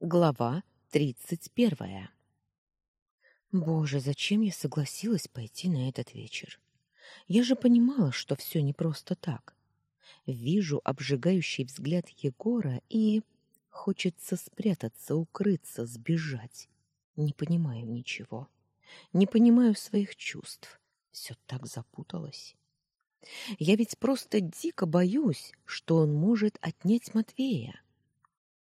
Глава тридцать первая. Боже, зачем я согласилась пойти на этот вечер? Я же понимала, что все не просто так. Вижу обжигающий взгляд Егора и хочется спрятаться, укрыться, сбежать. Не понимаю ничего. Не понимаю своих чувств. Все так запуталось. Я ведь просто дико боюсь, что он может отнять Матвея.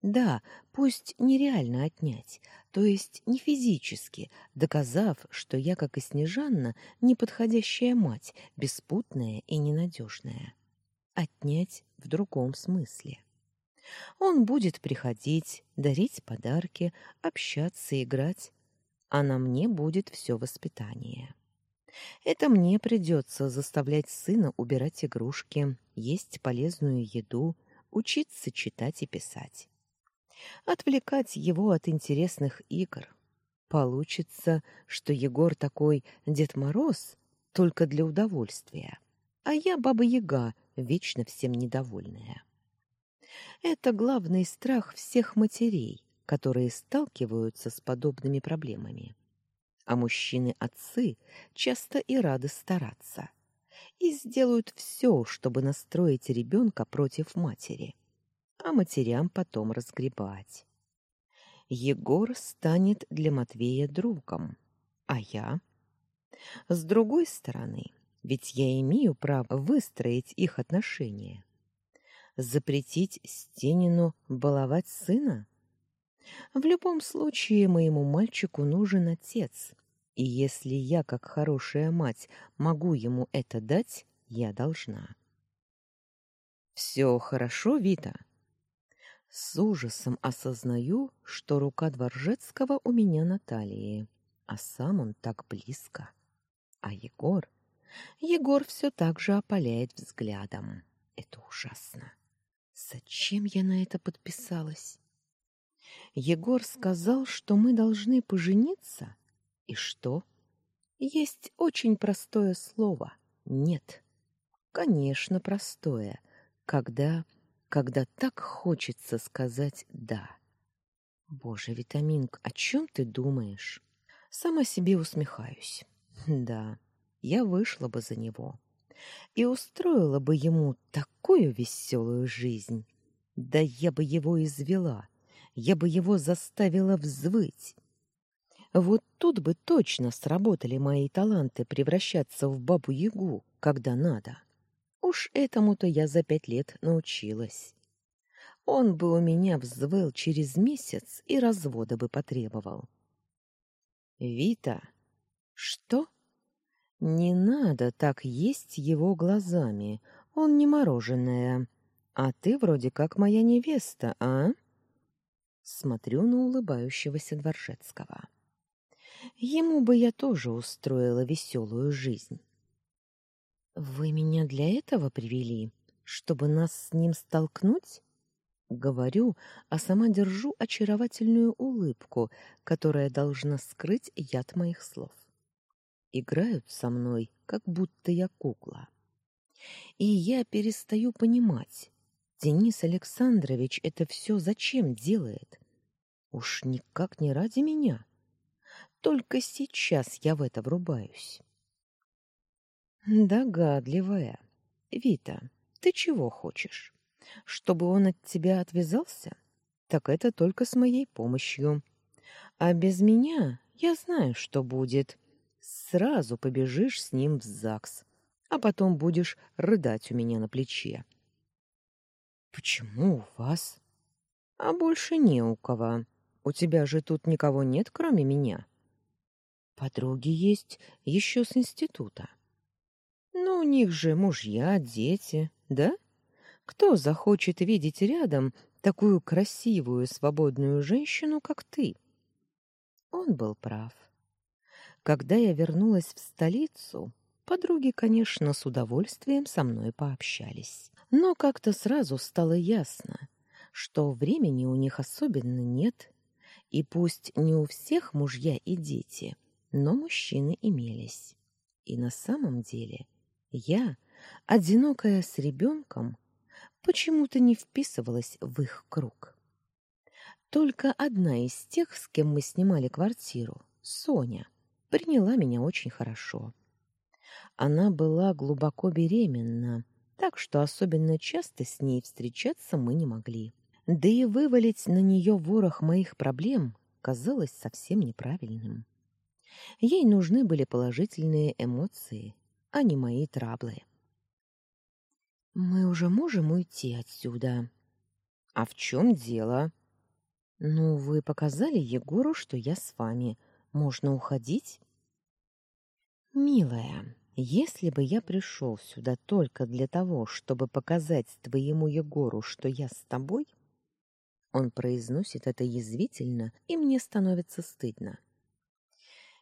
Да, пусть нереально отнять, то есть не физически, доказав, что я, как и Снежанна, неподходящая мать, беспутная и ненадежная. Отнять в другом смысле. Он будет приходить, дарить подарки, общаться, играть, а на мне будет все воспитание. Это мне придется заставлять сына убирать игрушки, есть полезную еду, учиться читать и писать отвлекать его от интересных игр. Получится, что Егор такой Дед Мороз только для удовольствия, а я Баба-Яга, вечно всем недовольная. Это главный страх всех матерей, которые сталкиваются с подобными проблемами. А мужчины-отцы часто и рады стараться и сделают все, чтобы настроить ребенка против матери а матерям потом разгребать. Егор станет для Матвея другом, а я? С другой стороны, ведь я имею право выстроить их отношения. Запретить Стенину баловать сына? В любом случае моему мальчику нужен отец, и если я, как хорошая мать, могу ему это дать, я должна. «Все хорошо, Вита?» С ужасом осознаю, что рука Дворжецкого у меня на талии, а сам он так близко. А Егор... Егор все так же опаляет взглядом. Это ужасно. Зачем я на это подписалась? Егор сказал, что мы должны пожениться. И что? Есть очень простое слово «нет». Конечно, простое, когда когда так хочется сказать «да». Боже, Витаминк, о чем ты думаешь? Сама себе усмехаюсь. Да, я вышла бы за него и устроила бы ему такую веселую жизнь. Да я бы его извела, я бы его заставила взвыть. Вот тут бы точно сработали мои таланты превращаться в бабу-ягу, когда надо. Уж этому-то я за пять лет научилась. Он бы у меня взвыл через месяц и развода бы потребовал. Вита, что? Не надо так есть его глазами. Он не мороженое. А ты вроде как моя невеста, а? Смотрю на улыбающегося Дворжецкого. Ему бы я тоже устроила веселую жизнь. Вы меня для этого привели, чтобы нас с ним столкнуть? Говорю, а сама держу очаровательную улыбку, которая должна скрыть яд моих слов. Играют со мной, как будто я кукла. И я перестаю понимать, Денис Александрович это все зачем делает? Уж никак не ради меня. Только сейчас я в это врубаюсь. Догадливая. Вита, ты чего хочешь? Чтобы он от тебя отвязался? Так это только с моей помощью. А без меня я знаю, что будет. Сразу побежишь с ним в ЗАГС, а потом будешь рыдать у меня на плече. Почему у вас? А больше не у кого. У тебя же тут никого нет, кроме меня. Подруги есть еще с института. Но у них же мужья, дети, да? Кто захочет видеть рядом такую красивую, свободную женщину, как ты? Он был прав. Когда я вернулась в столицу, подруги, конечно, с удовольствием со мной пообщались. Но как-то сразу стало ясно, что времени у них особенно нет, и пусть не у всех мужья и дети, но мужчины имелись. И на самом деле я, одинокая с ребенком, почему-то не вписывалась в их круг. Только одна из тех, с кем мы снимали квартиру, Соня, приняла меня очень хорошо. Она была глубоко беременна, так что особенно часто с ней встречаться мы не могли. Да и вывалить на нее ворох моих проблем казалось совсем неправильным. Ей нужны были положительные эмоции, а не мои траблы. «Мы уже можем уйти отсюда?» «А в чем дело?» «Ну, вы показали Егору, что я с вами. Можно уходить?» «Милая, если бы я пришел сюда только для того, чтобы показать твоему Егору, что я с тобой, он произносит это язвительно, и мне становится стыдно.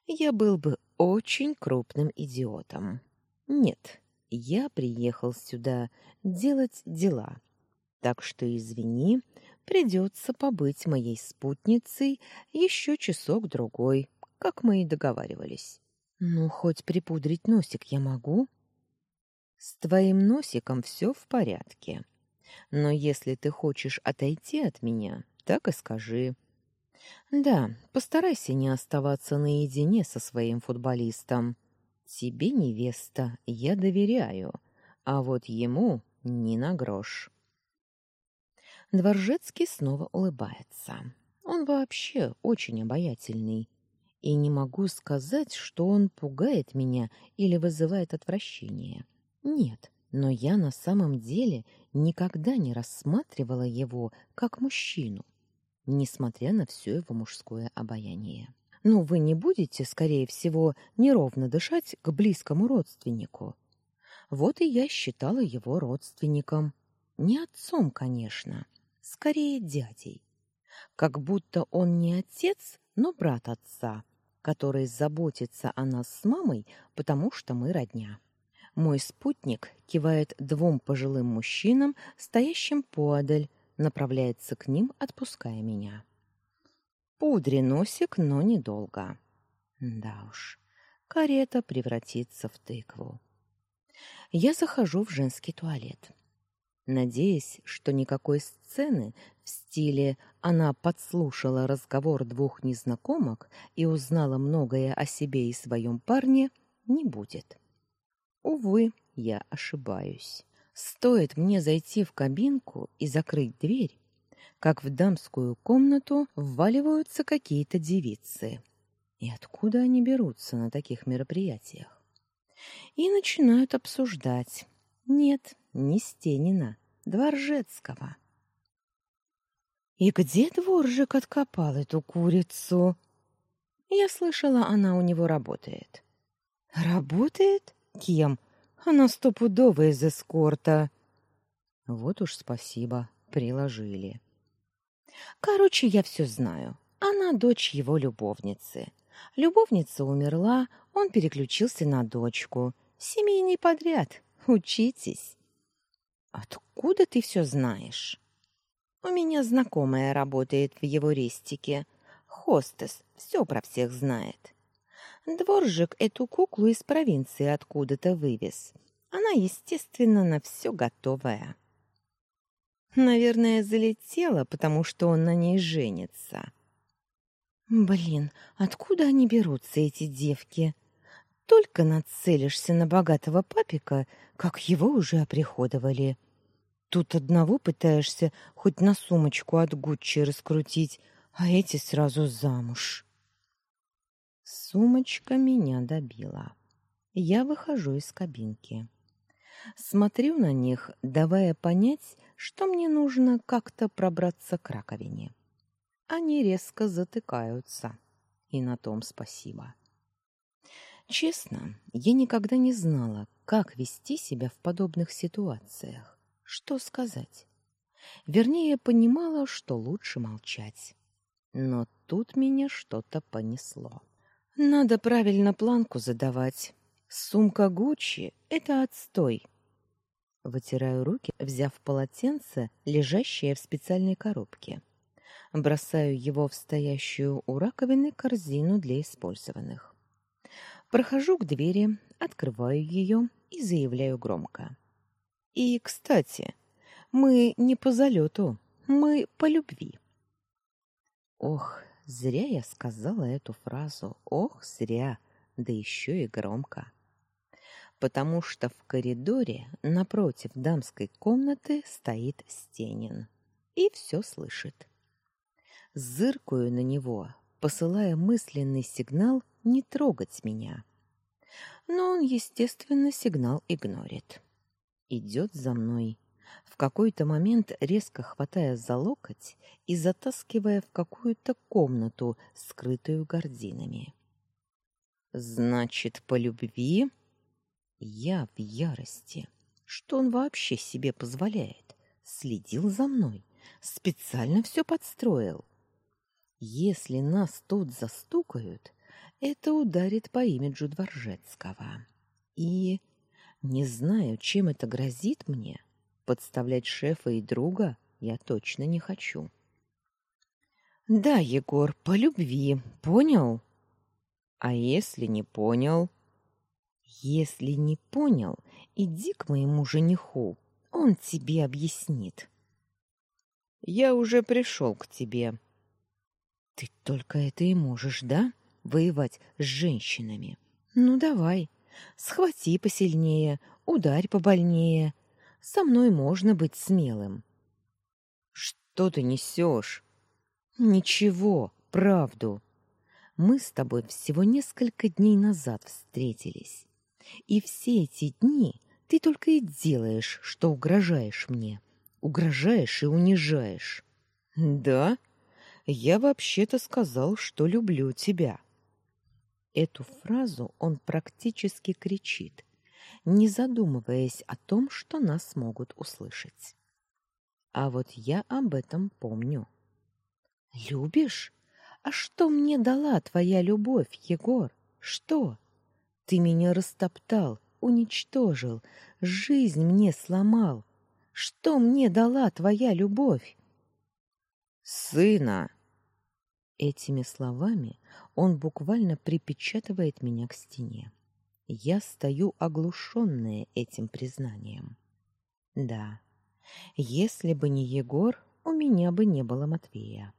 Я был бы очень крупным идиотом. Нет, я приехал сюда делать дела. Так что извини, придется побыть моей спутницей еще часок-другой, как мы и договаривались. Ну, хоть припудрить носик я могу. С твоим носиком все в порядке. Но если ты хочешь отойти от меня, так и скажи. Да, постарайся не оставаться наедине со своим футболистом. Тебе, невеста, я доверяю, а вот ему ни на грош. Дворжецкий снова улыбается. Он вообще очень обаятельный и не могу сказать, что он пугает меня или вызывает отвращение. Нет, но я на самом деле никогда не рассматривала его как мужчину, несмотря на все его мужское обаяние. Но вы не будете, скорее всего, неровно дышать к близкому родственнику. Вот и я считала его родственником. Не отцом, конечно, скорее дядей. Как будто он не отец, но брат отца, который заботится о нас с мамой, потому что мы родня. Мой спутник кивает двум пожилым мужчинам, стоящим поодаль, направляется к ним, отпуская меня. Пудри носик, но недолго. Да уж, карета превратится в тыкву. Я захожу в женский туалет надеясь, что никакой сцены в стиле «она подслушала разговор двух незнакомок и узнала многое о себе и своем парне» не будет. Увы, я ошибаюсь. Стоит мне зайти в кабинку и закрыть дверь, как в дамскую комнату вваливаются какие-то девицы. И откуда они берутся на таких мероприятиях? И начинают обсуждать. Нет, не Стенина, Дворжецкого. И где дворжик откопал эту курицу? Я слышала, она у него работает. Работает? Кем? Она стопудово из эскорта. Вот уж спасибо, приложили. Короче, я все знаю. Она дочь его любовницы. Любовница умерла, он переключился на дочку. Семейный подряд. Учитесь. Откуда ты все знаешь? У меня знакомая работает в его рестике. Хостес, все про всех знает. Дворжик эту куклу из провинции откуда-то вывез. Она, естественно, на все готовая. Наверное, залетела, потому что он на ней женится. Блин, откуда они берутся, эти девки? Только нацелишься на богатого папика, как его уже оприходовали. Тут одного пытаешься хоть на сумочку от Гуччи раскрутить, а эти сразу замуж. Сумочка меня добила. Я выхожу из кабинки. Смотрю на них, давая понять, что мне нужно как-то пробраться к раковине. Они резко затыкаются, и на том спасибо. Честно, я никогда не знала, как вести себя в подобных ситуациях. Что сказать? Вернее, понимала, что лучше молчать. Но тут меня что-то понесло. Надо правильно планку задавать. Сумка Гуччи — это отстой. Вытираю руки, взяв полотенце, лежащее в специальной коробке. Бросаю его в стоящую у раковины корзину для использованных. Прохожу к двери, открываю ее и заявляю громко. И, кстати, мы не по залету, мы по любви. Ох, зря я сказала эту фразу. Ох, зря, да еще и громко. Потому что в коридоре напротив дамской комнаты стоит Стенин и все слышит. Зыркую на него, посылая мысленный сигнал не трогать меня. Но он, естественно, сигнал игнорит. Идет за мной, в какой-то момент резко хватая за локоть и затаскивая в какую-то комнату, скрытую гардинами. Значит, по любви я в ярости. Что он вообще себе позволяет? Следил за мной, специально все подстроил. Если нас тут застукают, это ударит по имиджу Дворжецкого. И не знаю, чем это грозит мне, Подставлять шефа и друга я точно не хочу. Да, Егор, по любви, понял? А если не понял? Если не понял, иди к моему жениху, он тебе объяснит. Я уже пришел к тебе. Ты только это и можешь, да? Воевать с женщинами. Ну давай, схвати посильнее, ударь побольнее, со мной можно быть смелым. Что ты несешь? Ничего, правду. Мы с тобой всего несколько дней назад встретились. И все эти дни ты только и делаешь, что угрожаешь мне. Угрожаешь и унижаешь. Да? Я вообще-то сказал, что люблю тебя. Эту фразу он практически кричит, не задумываясь о том, что нас могут услышать. А вот я об этом помню. Любишь? А что мне дала твоя любовь, Егор? Что? Ты меня растоптал, уничтожил, жизнь мне сломал. Что мне дала твоя любовь? Сына. Этими словами он буквально припечатывает меня к стене. Я стою оглушенная этим признанием. Да, если бы не Егор, у меня бы не было Матвея.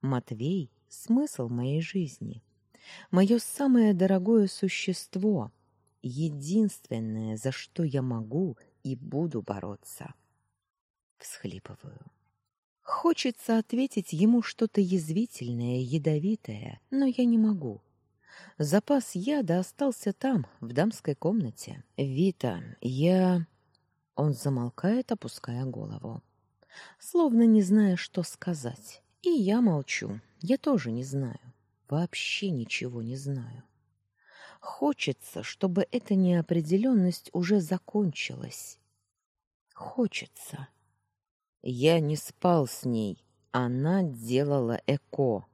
Матвей — смысл моей жизни, мое самое дорогое существо, единственное, за что я могу и буду бороться. Всхлипываю. Хочется ответить ему что-то язвительное, ядовитое, но я не могу. Запас яда остался там, в дамской комнате. Вита, я Он замолкает, опуская голову, словно не зная, что сказать. И я молчу. Я тоже не знаю. Вообще ничего не знаю. Хочется, чтобы эта неопределенность уже закончилась. Хочется. Я не спал с ней. Она делала эко.